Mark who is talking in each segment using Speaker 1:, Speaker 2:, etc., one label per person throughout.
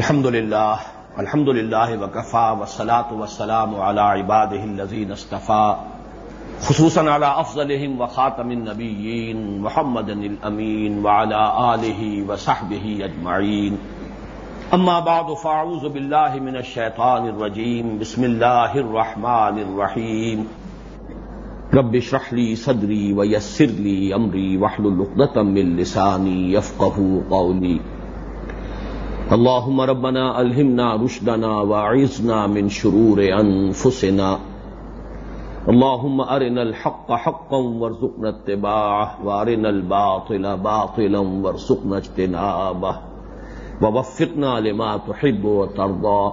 Speaker 1: الحمد لله الحمد لله وكفى والصلاة والسلام على عباده الذين اصطفى خصوصا على أفضلهم وخاتم النبيين محمد الأمين وعلى آله وصحبه أجمعين أما بعد فأعوذ بالله من الشيطان الرجيم بسم الله الرحمن الرحيم رب اشرح لي صدري ويسر لي أمري واحلل عقدة من لساني يفقهوا قولي اللهم ربنا ألهمنا رشدنا وعزنا من شرور أنفسنا. اللهم أرنا الحق حقا وارزقنا اتباعه، وأرنا الباطل باطلا وارزقنا اجتنابه. ووفقنا لما تحب وترضى.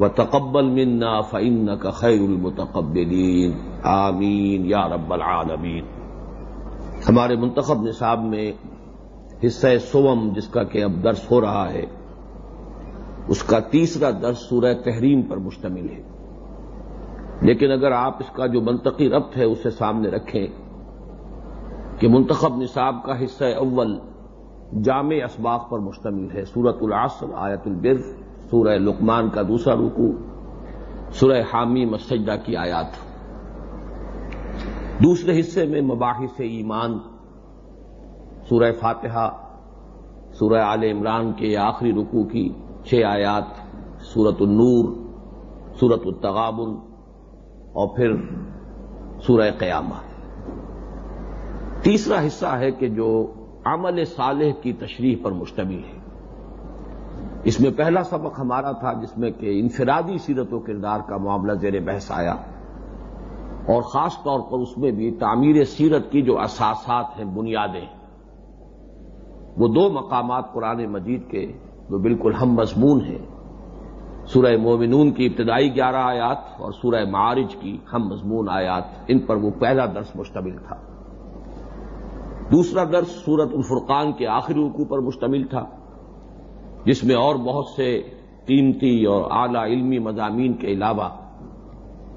Speaker 1: وتقبل منا فإنك خير المتقبلين. آمين يا رب العالمين. ہمارے منتخب نصاب میں حصہ سوم جس کا کہ اب درس ہو رہا ہے اس کا تیسرا درس سورہ تحریم پر مشتمل ہے۔ لیکن اگر آپ اس کا جو منطقی ربط ہے اسے سامنے رکھیں کہ منتخب نصاب کا حصہ اول جامع اسباق پر مشتمل ہے۔ سورت العصر، آیت البر، سورہ لقمان کا دوسرا رکو سورہ حامی مسجدہ کی آیات۔ دوسرے حصے میں مباحث ایمان، سورہ فاتحہ، سورہ آل عمران کے آخری رکو کی چھ آیات سورت النور سورت التغابن اور پھر سورہ قیامہ تیسرا حصہ ہے کہ جو عمل صالح کی تشریح پر مشتمل ہے۔ اس میں پہلا سبق ہمارا تھا جس میں کہ انفرادی سیرت و کردار کا معاملہ زیر بحث آیا اور خاص طور پر اس میں بھی تعمیر سیرت کی جو اساسات ہیں، بنیادیں۔ وہ دو مقامات قرآن مجید کے جو بالکل ہم مضمون ہیں۔ سورہ مومنون کی ابتدائی گیارہ آیات اور سورہ معارج کی ہم مضمون آیات، ان پر وہ پہلا درس مشتمل تھا۔ دوسرا درس سورت الفرقان کے آخری رکو پر مشتمل تھا، جس میں اور بہت سے قیمتی اور اعلی علمی مضامین کے علاوہ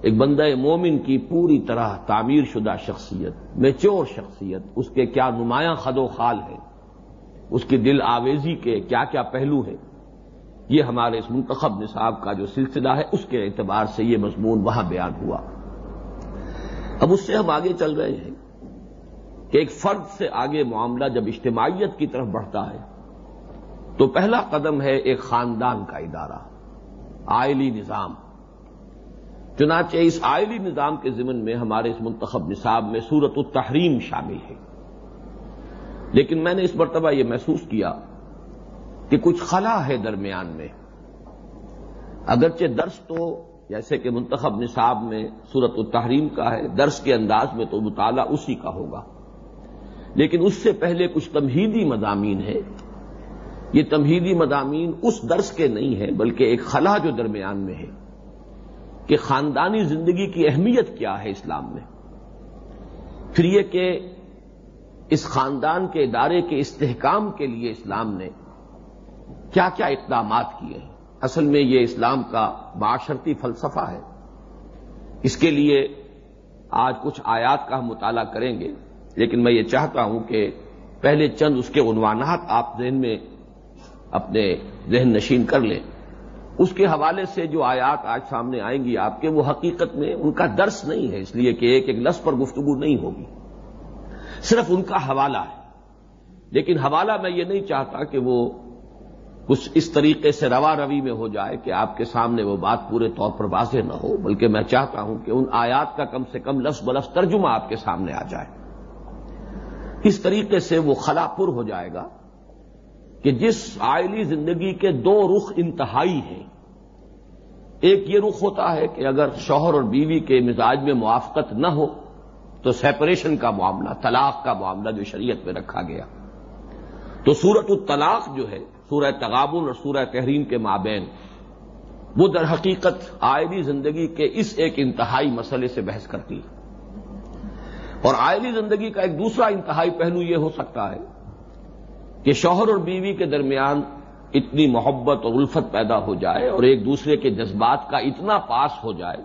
Speaker 1: ایک بندہ مومن کی پوری طرح تعمیر شدہ شخصیت، میچور شخصیت، اس کے کیا نمایاں خد و خال ہے اس کی دل آویزی کے کیا کیا پہلو ہیں؟ یہ ہمارے اس منتخب نصاب کا جو سلسلہ ہے، اس کے اعتبار سے یہ مضمون وہاں بیان ہوا۔ اب اس سے ہم آگے چل رہے ہیں کہ ایک فرد سے آگے معاملہ جب اجتماعیت کی طرف بڑھتا ہے، تو پہلا قدم ہے ایک خاندان کا ادارہ، آئلی نظام۔ چنانچہ اس آئلی نظام کے ضمن میں ہمارے اس منتخب نصاب میں صورت التحریم شامل ہے۔ لیکن میں نے اس مرتبہ یہ محسوس کیا کہ کچھ خلا ہے درمیان میں۔ اگرچہ درس تو جیسے کہ منتخب نصاب میں صورت التحریم کا ہے، درس کے انداز میں تو مطالعہ اسی کا ہوگا۔ لیکن اس سے پہلے کچھ تمہیدی مضامین ہے یہ تمہیدی مضامین اس درس کے نہیں ہے بلکہ ایک خلا جو درمیان میں ہے کہ خاندانی زندگی کی اہمیت کیا ہے اسلام میں۔ پھر یہ کہ اس خاندان کے ادارے کے استحکام کے لیے اسلام نے کیا کیا اقدامات کیے ہیں؟ اصل میں یہ اسلام کا معاشرتی فلسفہ ہے۔ اس کے لیے آج کچھ آیات کا ہم مطالعہ کریں گے، لیکن میں یہ چاہتا ہوں کہ پہلے چند اس کے عنوانات آپ ذہن میں اپنے ذہن نشین کر لیں۔ اس کے حوالے سے جو آیات آج سامنے آئیں گی آپ کے، وہ حقیقت میں ان کا درس نہیں ہے، اس لیے کہ ایک ایک لفظ پر گفتگو نہیں ہوگی۔ صرف ان کا حوالہ ہے۔ لیکن حوالہ میں یہ نہیں چاہتا کہ وہ کچھ اس طریقے سے روا روی میں ہو جائے کہ آپ کے سامنے وہ بات پورے طور پر واضح نہ ہو، بلکہ میں چاہتا ہوں کہ ان آیات کا کم سے کم لفظ بلفظ ترجمہ آپ کے سامنے آ جائے۔ اس طریقے سے وہ خلا پر ہو جائے گا کہ جس آئلی زندگی کے دو رخ انتہائی ہیں۔ ایک یہ رخ ہوتا ہے کہ اگر شوہر اور بیوی کے مزاج میں موافقت نہ ہو تو سیپریشن کا معاملہ، طلاق کا معاملہ جو شریعت میں رکھا گیا۔ تو سورت الطلاق جو ہے سورہ تغابن اور سورہ تحریم کے مابین، وہ در حقیقت آئلی زندگی کے اس ایک انتہائی مسئلے سے بحث کرتی ہے۔ اور آئلی زندگی کا ایک دوسرا انتہائی پہلو یہ ہو سکتا ہے کہ شوہر اور بیوی کے درمیان اتنی محبت اور الفت پیدا ہو جائے اور ایک دوسرے کے جذبات کا اتنا پاس ہو جائے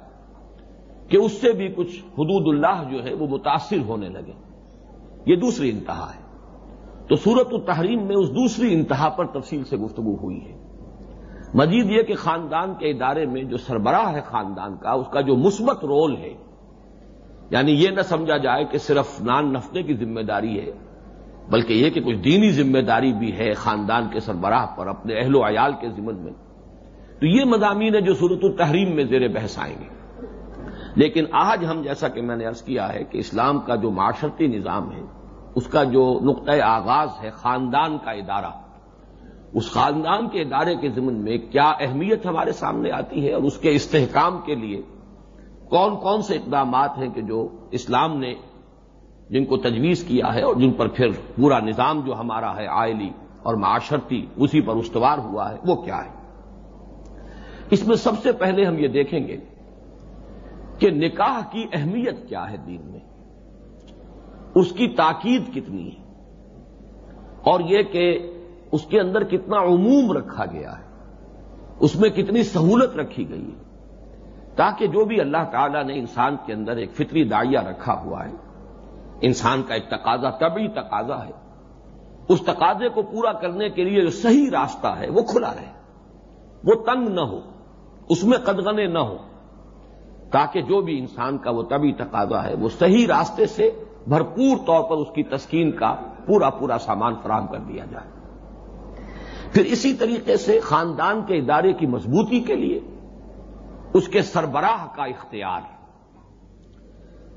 Speaker 1: کہ اس سے بھی کچھ حدود اللہ جو ہے وہ متاثر ہونے لگے۔ یہ دوسری انتہا ہے۔ تو صورت التحریم میں اس دوسری انتہا پر تفصیل سے گفتگو ہوئی ہے۔ مزید یہ کہ خاندان کے ادارے میں جو سربراہ ہے خاندان کا، اس کا جو مثبت رول ہے یعنی یہ نہ سمجھا جائے کہ صرف نان نفتے کی ذمہ داری ہے، بلکہ یہ کہ کچھ دینی ذمہ داری بھی ہے خاندان کے سربراہ پر، اپنے اہل و عیال کے ذمن میں۔ تو یہ مضامین ہے جو صورت التحریم میں زیر بحث آئیں گے۔ لیکن آج ہم جیسا کہ میں نے ارض کیا ہے کہ اسلام کا جو معاشرتی نظام ہے، اس کا جو نقطۂ آغاز ہے خاندان کا ادارہ، اس خاندان کے ادارے کے ضمن میں کیا اہمیت ہمارے سامنے آتی ہے اور اس کے استحکام کے لیے کون کون سے اقدامات ہیں کہ جو اسلام نے جن کو تجویز کیا ہے اور جن پر پھر پورا نظام جو ہمارا ہے آئلی اور معاشرتی اسی پر استوار ہوا ہے، وہ کیا ہے؟ اس میں سب سے پہلے ہم یہ دیکھیں گے کہ نکاح کی اہمیت کیا ہے دین میں؟ اس کی تاکید کتنی ہے؟ اور یہ کہ اس کے اندر کتنا عموم رکھا گیا ہے، اس میں کتنی سہولت رکھی گئی ہے، تاکہ جو بھی اللہ تعالی نے انسان کے اندر ایک فطری دائیا رکھا ہوا ہے، انسان کا ایک تقاضا طبی تقاضا ہے، اس تقاضے کو پورا کرنے کے لیے جو صحیح راستہ ہے، وہ کھلا رہے، وہ تنگ نہ ہو، اس میں قدغنے نہ ہو تاکہ جو بھی انسان کا وہ طبی تقاضا ہے، وہ صحیح راستے سے بھرپور طور پر اس کی تسکین کا پورا پورا سامان فراہم کر دیا جائے۔ پھر اسی طریقے سے خاندان کے ادارے کی مضبوطی کے لیے اس کے سربراہ کا اختیار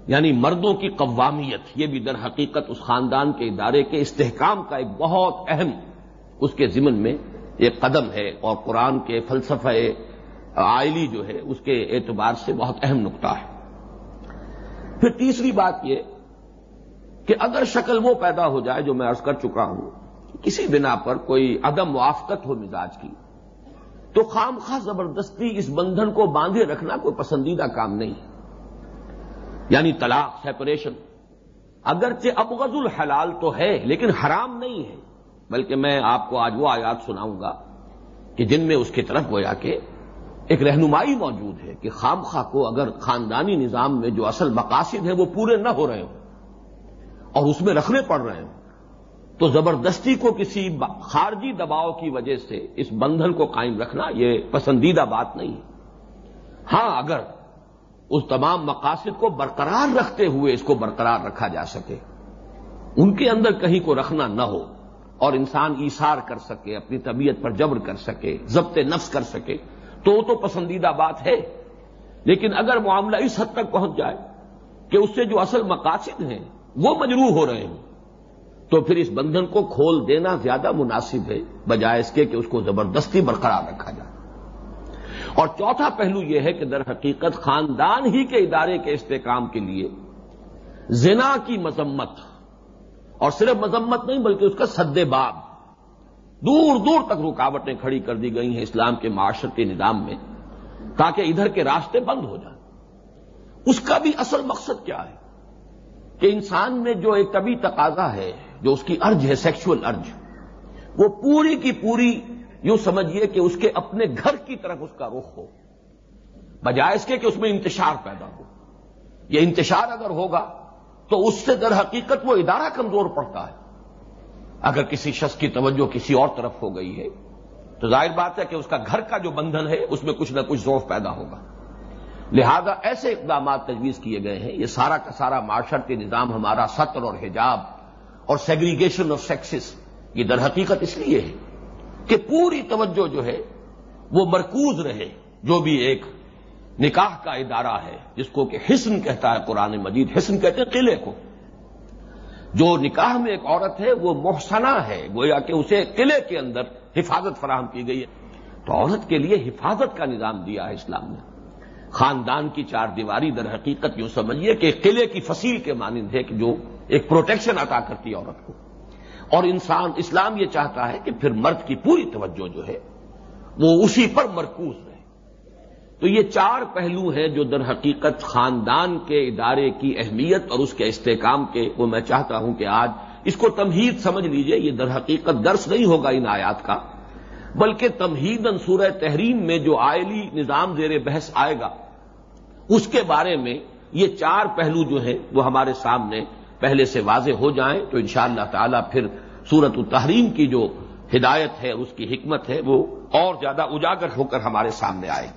Speaker 1: یعنی مردوں کی قوامیت، یہ بھی در حقیقت اس خاندان کے ادارے کے استحکام کا ایک بہت اہم اس کے ضمن میں ایک قدم ہے اور قرآن کے فلسفہ آئلی جو ہے، اس کے اعتبار سے بہت اہم نقطہ ہے۔ پھر تیسری بات یہ کہ اگر شکل وہ پیدا ہو جائے جو میں عرض کر چکا ہوں، کسی بنا پر کوئی عدم موافقت ہو مزاج کی، تو خام خواہ زبردستی اس بندھن کو باندھے رکھنا کوئی پسندیدہ کام نہیں۔ ہے یعنی طلاق سیپریشن اگرچہ ابغض الحلال تو ہے، لیکن حرام نہیں ہے۔ بلکہ میں آپ کو آج وہ آیات سناؤں گا کہ جن میں اس کی طرف گویا کہ ایک رہنمائی موجود ہے کہ خام خواہ کو اگر خاندانی نظام میں جو اصل مقاصد ہیں وہ پورے نہ ہو رہے ہوں اور اس میں رکھنے پڑ رہے ہوں، تو زبردستی کو کسی خارجی دباؤ کی وجہ سے اس بندھن کو قائم رکھنا یہ پسندیدہ بات نہیں ہے۔ ہاں اگر اس تمام مقاصد کو برقرار رکھتے ہوئے اس کو برقرار رکھا جا سکے، ان کے اندر کہیں کو رکھنا نہ ہو اور انسان ایسار کر سکے، اپنی طبیعت پر جبر کر سکے، ضبط نفس کر سکے تو تو پسندیدہ بات ہے۔ لیکن اگر معاملہ اس حد تک پہنچ جائے کہ اس سے جو اصل مقاصد ہیں وہ مجروح ہو رہے ہیں تو پھر اس بندھن کو کھول دینا زیادہ مناسب ہے، بجائے اس کے کہ اس کو زبردستی برقرار رکھا جائے۔ اور چوتھا پہلو یہ ہے کہ در حقیقت خاندان ہی کے ادارے کے استحکام کے لیے زنا کی مذمت، اور صرف مذمت نہیں بلکہ اس کا سد باب دور دور تک رکاوٹیں کھڑی کر دی گئی ہیں اسلام کے معاشرتی نظام میں، تاکہ ادھر کے راستے بند ہو جائیں۔ اس کا بھی اصل مقصد کیا ہے؟ کہ انسان میں جو ایک طبی تقاضا ہے، جو اس کی ارج ہے سیکشل ارج وہ پوری کی پوری یوں سمجھیے کہ اس کے اپنے گھر کی طرف اس کا رخ ہو، بجائے اس کے کہ اس میں انتشار پیدا ہو۔ یہ انتشار اگر ہوگا، تو اس سے در حقیقت وہ ادارہ کمزور پڑتا ہے۔ اگر کسی شخص کی توجہ کسی اور طرف ہو گئی ہے، تو ظاہر بات ہے کہ اس کا گھر کا جو بندھن ہے، اس میں کچھ نہ کچھ ذوف پیدا ہوگا۔ لہذا ایسے اقدامات تجویز کیے گئے ہیں، یہ سارا کا سارا معاشرتی نظام ہمارا سطر اور حجاب اور سیگریگیشن آف سیکسز یہ در حقیقت اس لیے ہے کہ پوری توجہ جو ہے، وہ مرکوز رہے۔ جو بھی ایک نکاح کا ادارہ ہے، جس کو کہ حسن کہتا ہے قرآن مجید، حسن کہتے ہیں قلعے کو۔ جو نکاح میں ایک عورت ہے، وہ محسنہ ہے۔ گویا کہ اسے قلعے کے اندر حفاظت فراہم کی گئی ہے۔ تو عورت کے لیے حفاظت کا نظام دیا ہے اسلام نے۔ خاندان کی چار دیواری در حقیقت یوں سمجھیے کہ قلعے کی فصیل کے مانند ہے کہ جو ایک پروٹیکشن عطا کرتی ہے عورت کو۔ اور انسان اسلام یہ چاہتا ہے کہ پھر مرد کی پوری توجہ جو ہے، وہ اسی پر مرکوز تو یہ چار پہلو ہیں جو در حقیقت خاندان کے ادارے کی اہمیت اور اس کے استحکام کے وہ میں چاہتا ہوں کہ آج اس کو تمہید سمجھ لیجیے، یہ در حقیقت درس نہیں ہوگا ان آیات کا، بلکہ تمہید سورہ تحریم میں جو آئلی نظام زیر بحث آئے گا، اس کے بارے میں یہ چار پہلو جو ہیں وہ ہمارے سامنے پہلے سے واضح ہو جائیں تو انشاءاللہ تعالی پھر سورت التحریم کی جو ہدایت ہے اس کی حکمت ہے وہ اور زیادہ اجاگر ہو کر ہمارے سامنے آئے۔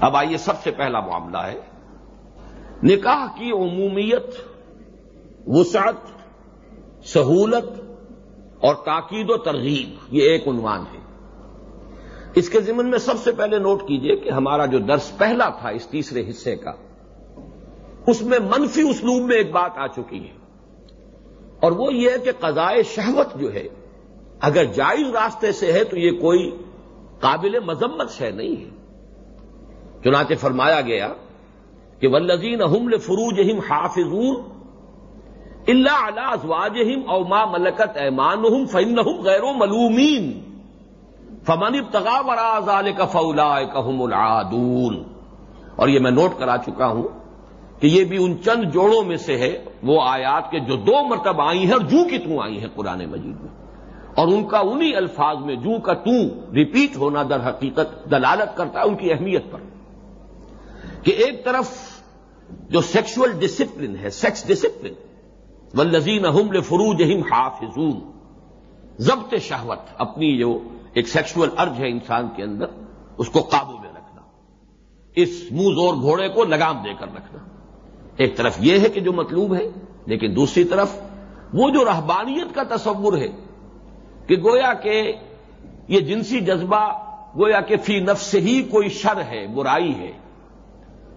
Speaker 1: اب آئیے سب سے پہلا معاملہ ہے۔ نکاح کی عمومیت، وسعت، سہولت اور تاکید و ترغیب، یہ ایک عنوان ہے۔ اس کے ضمن میں سب سے پہلے نوٹ کیجیے کہ ہمارا جو درس پہلا تھا اس تیسرے حصے کا، اس میں منفی اسلوب میں ایک بات آ چکی ہے۔ اور وہ یہ ہے کہ قضائے شہوت جو ہے، اگر جائز راستے سے ہے تو یہ کوئی قابل مذمت شہ نہیں ہے۔ چنانچہ فرمایا گیا کہ ولزین حمل فروج ہم حافظ اللہ علا ازواج ہم اوما ملکت ایمان ہم فن غیر و ملومین فمن ابتغا وراز کا فولا کہم العادون اور یہ میں نوٹ کرا چکا ہوں کہ یہ بھی ان چند جوڑوں میں سے ہے وہ آیات کے جو دو مرتبہ آئی ہیں اور جو کی توں آئی ہیں قرآن مجید میں اور ان کا انہی الفاظ میں جو کا توں ریپیٹ ہونا در حقیقت دلالت کرتا ہے ان کی اہمیت پر کہ ایک طرف جو سیکشل ڈسپلن ہے، سیکس ڈسپلن ولزین احمل فروج ہم حافظون۔ ضبط شہوت، اپنی جو ایک سیکشل ارج ہے انسان کے اندر، اس کو قابو میں رکھنا۔ اس منہ زور گھوڑے کو لگام دے کر رکھنا۔ ایک طرف یہ ہے کہ جو مطلوب ہے، لیکن دوسری طرف وہ جو رہبانیت کا تصور ہے، کہ گویا کہ یہ جنسی جذبہ، گویا کہ فی نفس ہی کوئی شر ہے، برائی ہے۔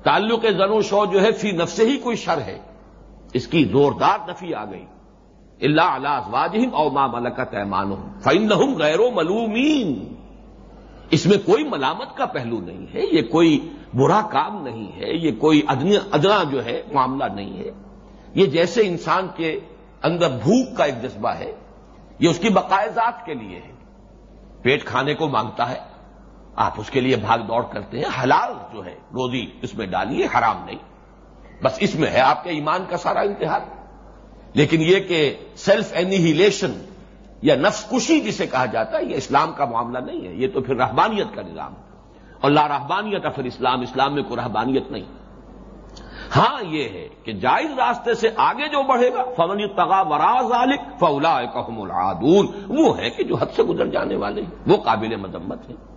Speaker 1: تعلق زن و شو جو ہے فی نفس ہی کوئی شر ہے۔ اس کی زوردار نفی آ گئی۔ اللہ اللہ واجم او ماں ملکت ایمان فن غیر و ملومین۔ اس میں کوئی ملامت کا پہلو نہیں ہے۔ یہ کوئی برا کام نہیں ہے۔ یہ کوئی ادنا جو ہے معاملہ نہیں ہے۔ یہ جیسے انسان کے اندر بھوک کا ایک جذبہ ہے، یہ اس کی بقائے ذات کے لیے ہے۔ پیٹ کھانے کو مانگتا ہے۔ آپ اس کے لیے بھاگ دوڑ کرتے ہیں، حلال جو ہے، روزی اس میں ڈالیے، حرام نہیں۔ بس اس میں ہے آپ کے ایمان کا سارا امتحان لیکن یہ کہ سیلف اینیہیلیشن یا نفس کشی جسے کہا جاتا ہے، یہ اسلام کا معاملہ نہیں ہے۔ یہ تو پھر رحبانیت کا نظام ہے۔ اور لا رحبانیت پھر اسلام اسلام میں کوئی رحبانیت نہیں۔ ہاں یہ ہے کہ جائز راستے سے آگے جو بڑھے گا، فمن تغا وراز عالق فولا کحم العادون۔ وہ ہے کہ جو حد سے گزر جانے والے ہیں، وہ قابل مذمت ہیں۔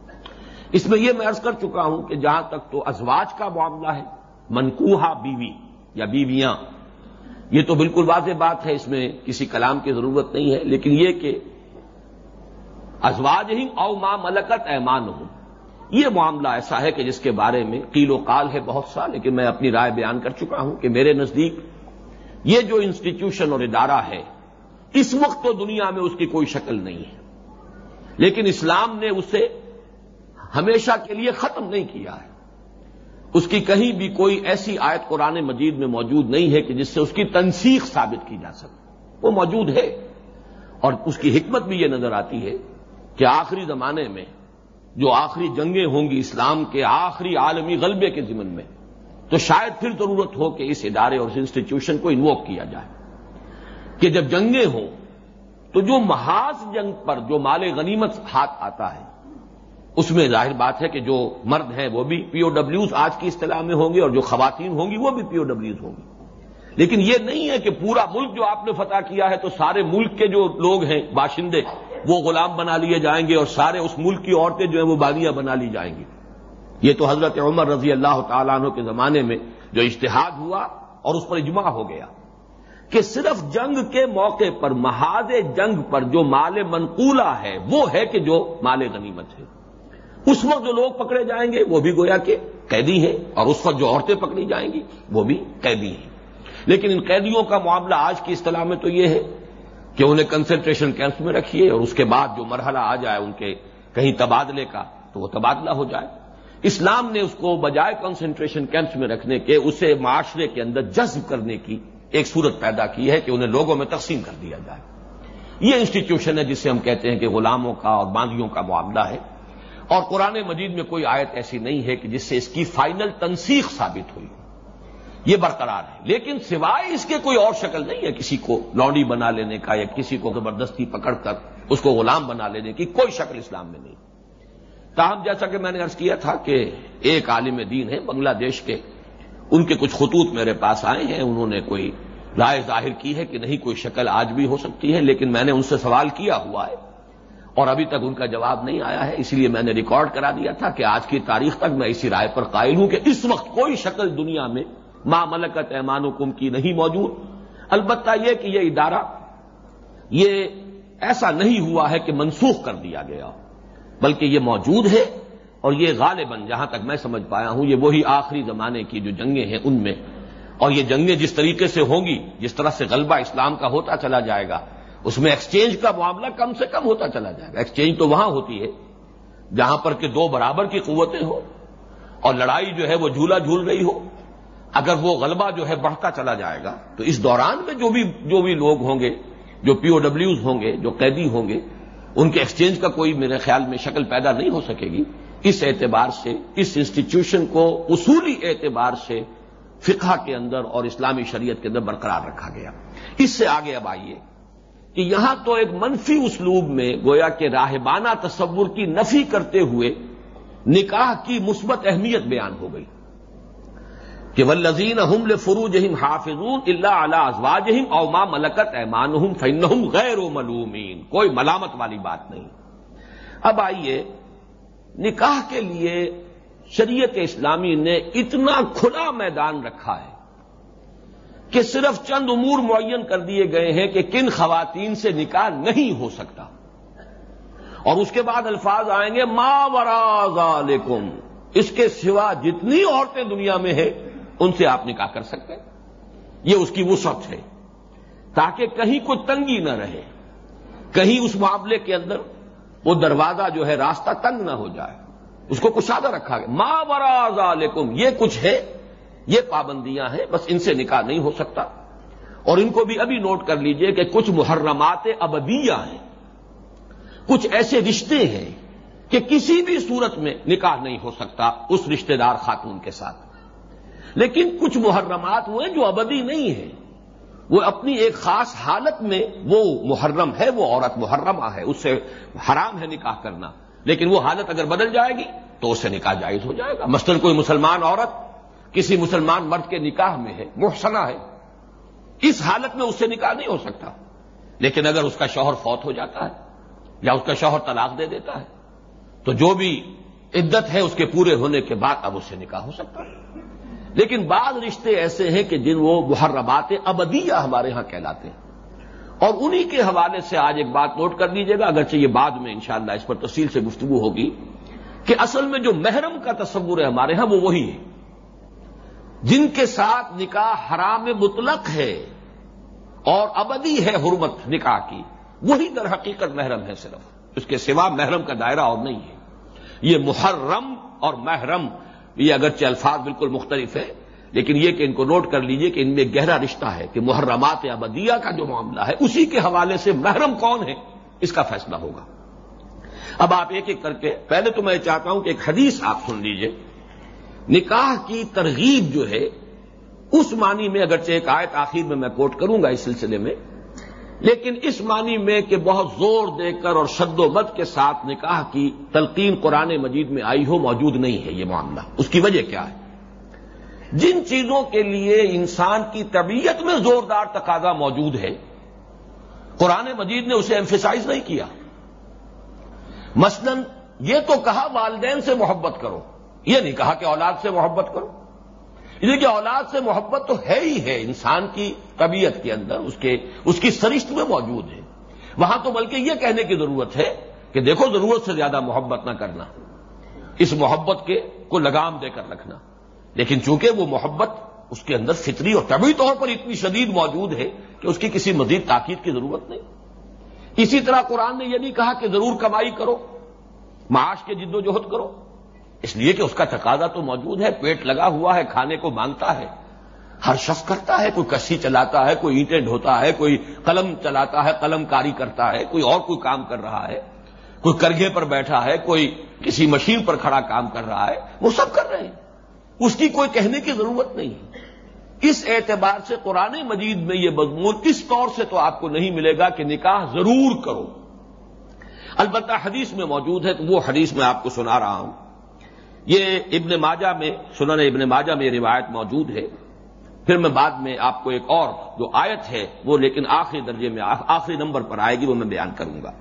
Speaker 1: اس میں یہ میں عرض کر چکا ہوں کہ جہاں تک تو ازواج کا معاملہ ہے، منکوہا بیوی یا بیویاں، یہ تو بالکل واضح بات ہے، اس میں کسی کلام کی ضرورت نہیں ہے، لیکن یہ کہ ازواج ہی او ماں ملکت ایمان ہوں یہ معاملہ ایسا ہے کہ جس کے بارے میں قیل و قال ہے بہت سا، لیکن میں اپنی رائے بیان کر چکا ہوں کہ میرے نزدیک یہ جو انسٹیٹیوشن اور ادارہ ہے، اس وقت تو دنیا میں اس کی کوئی شکل نہیں ہے۔ لیکن اسلام نے اسے ہمیشہ کے لیے ختم نہیں کیا ہے۔ اس کی کہیں بھی کوئی ایسی آیت قرآن مجید میں موجود نہیں ہے کہ جس سے اس کی تنسیخ ثابت کی جا سکے۔ وہ موجود ہے۔ اور اس کی حکمت بھی یہ نظر آتی ہے کہ آخری زمانے میں جو آخری جنگیں ہوں گی اسلام کے آخری عالمی غلبے کے ضمن میں، تو شاید پھر ضرورت ہو کہ اس ادارے اور اس انسٹیٹیوشن کو انووک کیا جائے۔ کہ جب جنگیں ہوں، تو جو محاذ جنگ پر جو مال غنیمت ہاتھ آتا ہے اس میں ظاہر بات ہے کہ جو مرد ہیں وہ بھی پی او ڈبلوز آج کی اصطلاح میں ہوں گے اور جو خواتین ہوں گی وہ بھی پی او ڈبلوز ہوں گی۔ لیکن یہ نہیں ہے کہ پورا ملک جو آپ نے فتح کیا ہے تو سارے ملک کے جو لوگ ہیں، باشندے، وہ غلام بنا لیے جائیں گے اور سارے اس ملک کی عورتیں جو ہیں وہ باغیاں بنا لی جائیں گی۔ یہ تو حضرت عمر رضی اللہ تعالیٰ عنہ کے زمانے میں جو اشتہاد ہوا اور اس پر اجماع ہو گیا کہ صرف جنگ کے موقع پر، محاذ جنگ پر جو مال منقولہ ہے، وہ ہے کہ جو مال غنیمت ہے۔ اس وقت جو لوگ پکڑے جائیں گے وہ بھی گویا کہ قیدی ہیں اور اس وقت جو عورتیں پکڑی جائیں گی وہ بھی قیدی ہیں۔ لیکن ان قیدیوں کا معاملہ آج کی اصطلاح میں تو یہ ہے کہ انہیں کنسنٹریشن کیمپس میں رکھیے اور اس کے بعد جو مرحلہ آ جائے ان کے کہیں تبادلے کا تو وہ تبادلہ ہو جائے۔ اسلام نے اس کو بجائے کنسنٹریشن کیمپس میں رکھنے کے اسے معاشرے کے اندر جذب کرنے کی ایک صورت پیدا کی ہے کہ انہیں لوگوں میں تقسیم کر دیا جائے۔ یہ انسٹیٹیوشن ہے جسے ہم کہتے ہیں کہ غلاموں کا اور باندیوں کا معاملہ ہے۔ اور قرآن مجید میں کوئی آیت ایسی نہیں ہے کہ جس سے اس کی فائنل تنسیخ ثابت ہوئی یہ برقرار ہے۔ لیکن سوائے اس کے کوئی اور شکل نہیں ہے کسی کو لانڈی بنا لینے کا یا کسی کو زبردستی پکڑ کر اس کو غلام بنا لینے کی کوئی شکل اسلام میں نہیں۔ تاہم جیسا کہ میں نے ارض کیا تھا کہ ایک عالم دین ہے بنگلہ دیش کے۔ ان کے کچھ خطوط میرے پاس آئے ہیں۔ انہوں نے کوئی رائے ظاہر کی ہے کہ نہیں، کوئی شکل آج بھی ہو سکتی ہے، لیکن میں نے ان سے سوال کیا ہوا ہے۔ اور ابھی تک ان کا جواب نہیں آیا ہے اسی لیے میں نے ریکارڈ کرا دیا تھا کہ آج کی تاریخ تک میں اسی رائے پر قائل ہوں کہ اس وقت کوئی شکل دنیا میں ماں ملکت ایمان حکم کی نہیں موجود۔ البتہ یہ کہ یہ ادارہ، یہ ایسا نہیں ہوا ہے کہ منسوخ کر دیا گیا بلکہ یہ موجود ہے اور یہ غالباً جہاں تک میں سمجھ پایا ہوں، یہ وہی آخری زمانے کی جو جنگیں ہیں ان میں۔ اور یہ جنگیں جس طریقے سے ہوں گی، جس طرح سے غلبہ اسلام کا ہوتا چلا جائے گا اس میں ایکسچینج کا معاملہ کم سے کم ہوتا چلا جائے گا۔ ایکسچینج تو وہاں ہوتی ہے، جہاں پر کہ دو برابر کی قوتیں ہوں اور لڑائی جو ہے وہ جھولا جھول رہی ہو۔ اگر وہ غلبہ جو ہے بڑھتا چلا جائے گا، تو اس دوران میں جو بھی جو بھی لوگ ہوں گے، جو پی او ڈبلوز ہوں گے، جو قیدی ہوں گے، ان کے ایکسچینج کا کوئی میرے خیال میں شکل پیدا نہیں ہو سکے گی۔ اس اعتبار سے، اس انسٹیٹیوشن کو اصولی اعتبار سے فقہ کے اندر اور اسلامی شریعت کے اندر برقرار رکھا گیا۔ اس سے آگے اب آئیے۔ کہ یہاں تو ایک منفی اسلوب میں گویا کہ راہبانہ تصور کی نفی کرتے ہوئے نکاح کی مثبت اہمیت بیان ہو گئی کہ ولزین احمل فروج اہم حافظون اللہ علیہ ازواجہم اوما ملکت ایمان فن غیر و ملومین کوئی ملامت والی بات نہیں۔ اب آئیے، نکاح کے لیے شریعت اسلامی نے اتنا کھلا میدان رکھا ہے کہ صرف چند امور معین کر دیے گئے ہیں کہ کن خواتین سے نکاح نہیں ہو سکتا۔ اور اس کے بعد الفاظ آئیں گے، ما وراز اس کے سوا جتنی عورتیں دنیا میں ہیں، ان سے آپ نکاح کر سکتے ہیں۔ یہ اس کی وسعت ہے۔ تاکہ کہیں کوئی تنگی نہ رہے۔ کہیں اس معاملے کے اندر وہ دروازہ جو ہے راستہ تنگ نہ ہو جائے۔ اس کو کشادہ رکھا گیا۔ ماں وراز علیکم یہ کچھ ہے۔ یہ پابندیاں ہیں، بس ان سے نکاح نہیں ہو سکتا۔ اور ان کو بھی ابھی نوٹ کر لیجیے کہ کچھ محرمات ابدیہ ہیں۔ کچھ ایسے رشتے ہیں کہ کسی بھی صورت میں نکاح نہیں ہو سکتا اس رشتہ دار خاتون کے ساتھ۔ لیکن کچھ محرمات وہ ہیں جو ابدی نہیں ہیں۔ وہ اپنی ایک خاص حالت میں وہ محرم ہے، وہ عورت محرمہ ہے، اس سے حرام ہے نکاح کرنا۔ لیکن وہ حالت اگر بدل جائے گی تو اس سے نکاح جائز ہو جائے گا۔ مثلاً کوئی مسلمان عورت کسی مسلمان مرد کے نکاح میں ہے محسنہ ہے، اس حالت میں اس سے نکاح نہیں ہو سکتا۔ لیکن اگر اس کا شوہر فوت ہو جاتا ہے، یا اس کا شوہر طلاق دے دیتا ہے، تو جو بھی عدت ہے اس کے پورے ہونے کے بعد اب اس سے نکاح ہو سکتا ہے۔ لیکن بعض رشتے ایسے ہیں کہ جن وہ محرمات ابدیہ ہمارے ہاں کہلاتے ہیں۔ اور انہی کے حوالے سے آج ایک بات نوٹ کر لیجیے گا، اگرچہ یہ بعد میں انشاءاللہ اس پر تفصیل سے گفتگو ہوگی، کہ اصل میں جو محرم کا تصور ہے ہمارے ہاں وہ وہی ہے۔ جن کے ساتھ نکاح حرام مطلق ہے اور ابدی ہے حرمت نکاح کی، وہی در حقیقت محرم ہے صرف۔ اس کے سوا محرم کا دائرہ اور نہیں ہے۔ یہ محرم اور محرم، یہ اگرچہ الفاظ بالکل مختلف ہے لیکن یہ کہ ان کو نوٹ کر لیجیے کہ ان میں گہرا رشتہ ہے کہ محرمات ابدیہ کا جو معاملہ ہے، اسی کے حوالے سے محرم کون ہے؟ اس کا فیصلہ ہوگا۔ اب آپ ایک ایک کر کے، پہلے تو میں چاہتا ہوں کہ ایک حدیث آپ سن لیجیے۔ نکاح کی ترغیب جو ہے، اس معنی میں اگرچہ ایک آیت آخر میں میں کوٹ کروں گا اس سلسلے میں، لیکن اس معنی میں کہ بہت زور دے کر اور شد و مد کے ساتھ نکاح کی تلقین قرآن مجید میں آئی ہو موجود نہیں ہے یہ معاملہ۔ اس کی وجہ کیا ہے؟ جن چیزوں کے لیے انسان کی طبیعت میں زوردار تقاضا موجود ہے، قرآن مجید نے اسے ایمفیسائز نہیں کیا۔ مثلا یہ تو کہا والدین سے محبت کرو۔ یہ نہیں کہا کہ اولاد سے محبت کرو۔ یہ کہ اولاد سے محبت تو ہے ہی ہے، انسان کی طبیعت کے اندر، اس کے، اس کی سرشت میں موجود ہے۔ وہاں تو بلکہ یہ کہنے کی ضرورت ہے کہ دیکھو ضرورت سے زیادہ محبت نہ کرنا۔ اس محبت کے، کو لگام دے کر رکھنا۔ لیکن چونکہ وہ محبت اس کے اندر فطری اور طبی طور پر اتنی شدید موجود ہے کہ اس کی کسی مزید تاکید کی ضرورت نہیں۔ اسی طرح قرآن نے یہ نہیں کہا کہ ضرور کمائی کرو، معاش کے جد و جہد کرو۔ اس لیے کہ اس کا تقاضا تو موجود ہے، پیٹ لگا ہوا ہے، کھانے کو مانگتا ہے۔ ہر شخص کرتا ہے، کوئی کسی چلاتا ہے، کوئی اینٹیں ڈھوتا ہے، کوئی قلم چلاتا ہے، قلم کاری کرتا ہے، کوئی اور کوئی کام کر رہا ہے۔ کوئی کرگے پر بیٹھا ہے، کوئی کسی مشین پر کھڑا کام کر رہا ہے، وہ سب کر رہے ہیں۔ اس کی کوئی کہنے کی ضرورت نہیں۔ اس اعتبار سے قرآن مجید میں یہ مضمون اس طور سے تو آپ کو نہیں ملے گا کہ نکاح ضرور کرو۔ البتہ حدیث میں موجود ہے، تو وہ حدیث میں آپ کو سنا رہا ہوں۔ یہ ابن ماجہ میں سنن ابن ماجہ میں روایت موجود ہے۔ پھر میں بعد میں آپ کو ایک اور جو آیت ہے وہ لیکن آخری درجے میں آخری نمبر پر آئے گی وہ میں بیان کروں گا۔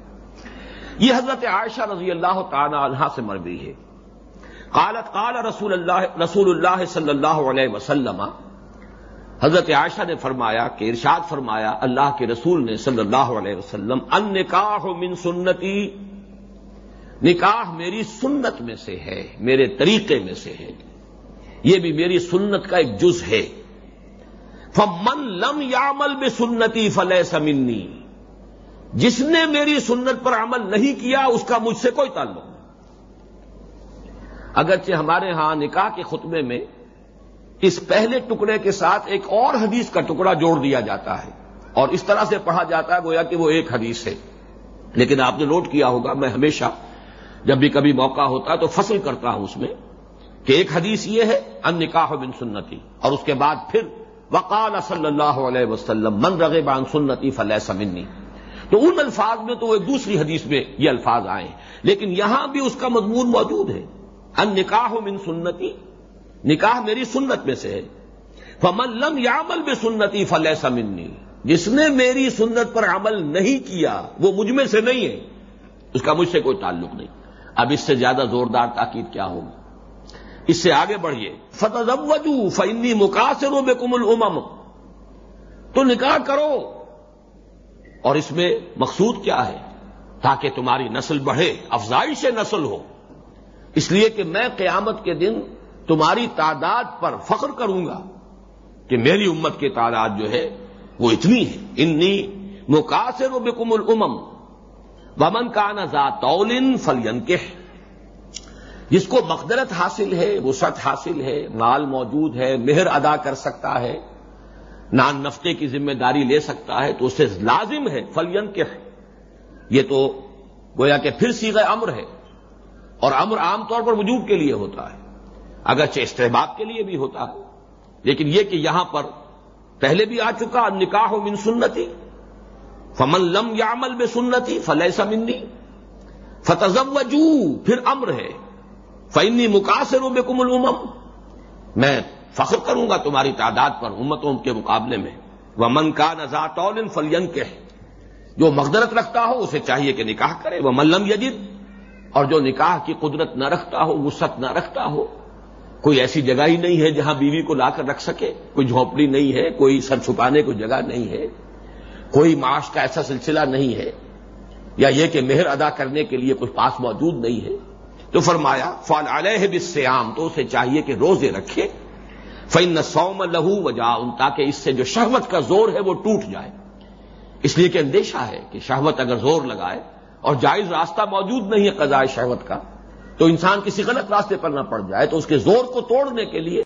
Speaker 1: یہ حضرت عائشہ رضی اللہ تعالی عنہا سے مروی ہے۔ قالت، قال رسول اللہ رسول اللہ صلی اللہ علیہ وسلم، حضرت عائشہ نے فرمایا کہ ارشاد فرمایا، اللہ کے رسول نے صلی اللہ علیہ وسلم ان نکاح من سنتی نکاح میری سنت میں سے ہے، میرے طریقے میں سے ہے۔ یہ بھی میری سنت کا ایک جز ہے۔ فمن لم یامل بے سنتی فلح سمنی جس نے میری سنت پر عمل نہیں کیا، اس کا مجھ سے کوئی تعلق نہیں۔ اگرچہ ہمارے ہاں نکاح کے خطبے میں اس پہلے ٹکڑے کے ساتھ ایک اور حدیث کا ٹکڑا جوڑ دیا جاتا ہے۔ اور اس طرح سے پڑھا جاتا ہے، گویا کہ وہ ایک حدیث ہے۔ لیکن آپ نے نوٹ کیا ہوگا، میں ہمیشہ جب بھی کبھی موقع ہوتا ہے تو فصل کرتا ہوں اس میں کہ ایک حدیث یہ ہے، ان نکاح بن سنتی، اور اس کے بعد پھر وقال صلی اللہ علیہ وسلم، من رغب بان سنتی فلح سمنی تو ان الفاظ میں تو ایک دوسری حدیث میں یہ الفاظ آئے ہیں، لیکن یہاں بھی اس کا مضمون موجود ہے۔ ان نکاح من سنتی، نکاح میری سنت میں سے ہے۔ فمن لم یامل بے سنتی فلح سمنی جس نے میری سنت پر عمل نہیں کیا، وہ مجھ میں سے نہیں ہے۔ اس کا مجھ سے کوئی تعلق نہیں۔ اب اس سے زیادہ زوردار تاکید کیا ہوگی؟ اس سے آگے بڑھیے فتح وجو فنی مقاصروں میں کمل تو نکاح کرو۔ اور اس میں مقصود کیا ہے؟ تاکہ تمہاری نسل بڑھے، افزائش نسل ہو۔ اس لیے کہ میں قیامت کے دن تمہاری تعداد پر فخر کروں گا کہ میری امت کی تعداد جو ہے وہ اتنی ہے۔ انی مقاصر و بکم الامم ومن کا نزا تولن فلین کے جس کو مقدرت حاصل ہے، وسعت حاصل ہے، مال موجود ہے، مہر ادا کر سکتا ہے نان نفتے کی ذمہ داری لے سکتا ہے، تو اسے لازم ہے فلین کے یہ تو گویا کہ پھر سیدھے امر ہے۔ اور امر عام طور پر وجوب کے لیے ہوتا ہے۔ اگرچہ استحباب کے لیے بھی ہوتا ہے۔ لیکن یہ کہ یہاں پر پہلے بھی آ چکا، نکاح من سنتی۔ فمن لم یامل بے سنتی فلح سمندی فتزوجو، پھر امر ہے۔ فنی مقاصر بے کم میں فخر کروں گا تمہاری تعداد پر امتوں کے مقابلے میں۔ وہ من کا نزا فلین کے جو مقدرت رکھتا ہو، اسے چاہیے کہ نکاح کرے۔ وہ ملم یجد۔ اور جو نکاح کی قدرت نہ رکھتا ہو وسط نہ رکھتا ہو۔ کوئی ایسی جگہ ہی نہیں ہے جہاں بیوی کو لا کر رکھ سکے۔ کوئی جھونپڑی نہیں ہے، کوئی سر چھپانے کو جگہ نہیں ہے۔ کوئی معاش کا ایسا سلسلہ نہیں ہے یا یہ کہ مہر ادا کرنے کے لیے کچھ پاس موجود نہیں ہے۔ تو فرمایا فال علیہ بسیام تو اسے چاہیے کہ روزے رکھے۔ فن سوم لہو وجا ان تاکہ اس سے جو شہوت کا زور ہے وہ ٹوٹ جائے۔ اس لیے کہ اندیشہ ہے کہ شہوت اگر زور لگائے اور جائز راستہ موجود نہیں ہے قضاء شہوت کا، تو انسان کسی غلط راستے پر نہ پڑ جائے، تو اس کے زور کو توڑنے کے لیے